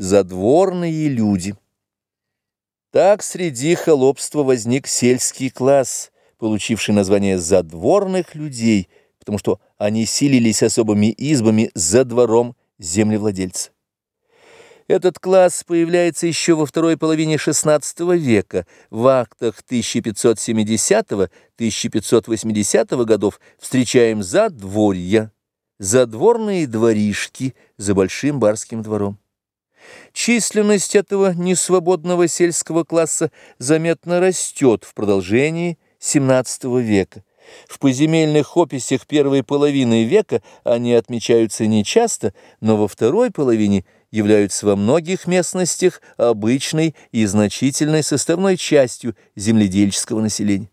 Задворные люди. Так среди холопства возник сельский класс, получивший название задворных людей, потому что они силились особыми избами за двором землевладельца. Этот класс появляется еще во второй половине XVI века. В актах 1570-1580 годов встречаем задворья, задворные дворишки за большим барским двором. Численность этого несвободного сельского класса заметно растет в продолжении XVII века. В поземельных описях первой половины века они отмечаются нечасто, но во второй половине являются во многих местностях обычной и значительной составной частью земледельческого населения.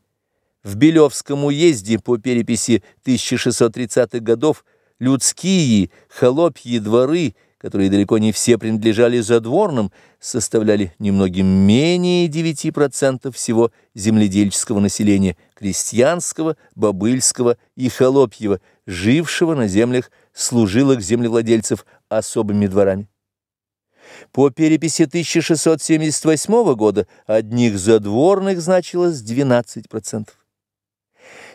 В Белевском уезде по переписи 1630-х годов людские холопьи дворы – которые далеко не все принадлежали задворным, составляли немногим менее 9% всего земледельческого населения, крестьянского, бобыльского и холопьего, жившего на землях служилых землевладельцев особыми дворами. По переписи 1678 года одних задворных значилось 12%.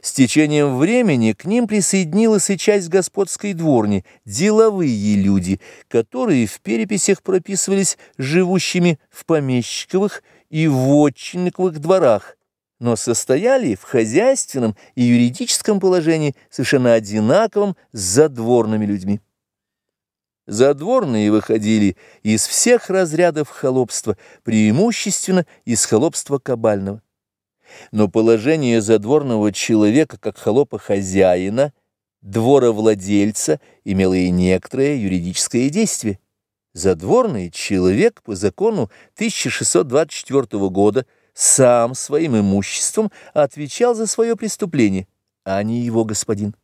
С течением времени к ним присоединилась и часть господской дворни, деловые люди, которые в переписях прописывались живущими в помещиковых и вотчинниковых дворах, но состояли в хозяйственном и юридическом положении совершенно одинаковым с задворными людьми. Задворные выходили из всех разрядов холопства, преимущественно из холопства кабального но положение задворного человека как холопа-хозяина, двора-владельца имело и некоторое юридическое действие. Задворный человек по закону 1624 года сам своим имуществом отвечал за свое преступление, а не его господин.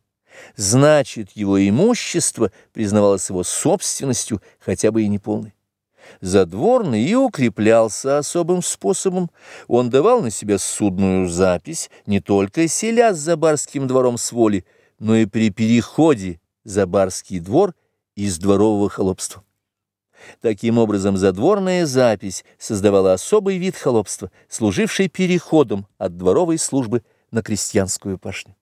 Значит, его имущество признавалось его собственностью, хотя бы и неполной. Задворный и укреплялся особым способом. Он давал на себя судную запись, не только селя за барским двором с воли, но и при переходе за барский двор из дворового холопства. Таким образом, задворная запись создавала особый вид холопства, служивший переходом от дворовой службы на крестьянскую пашню.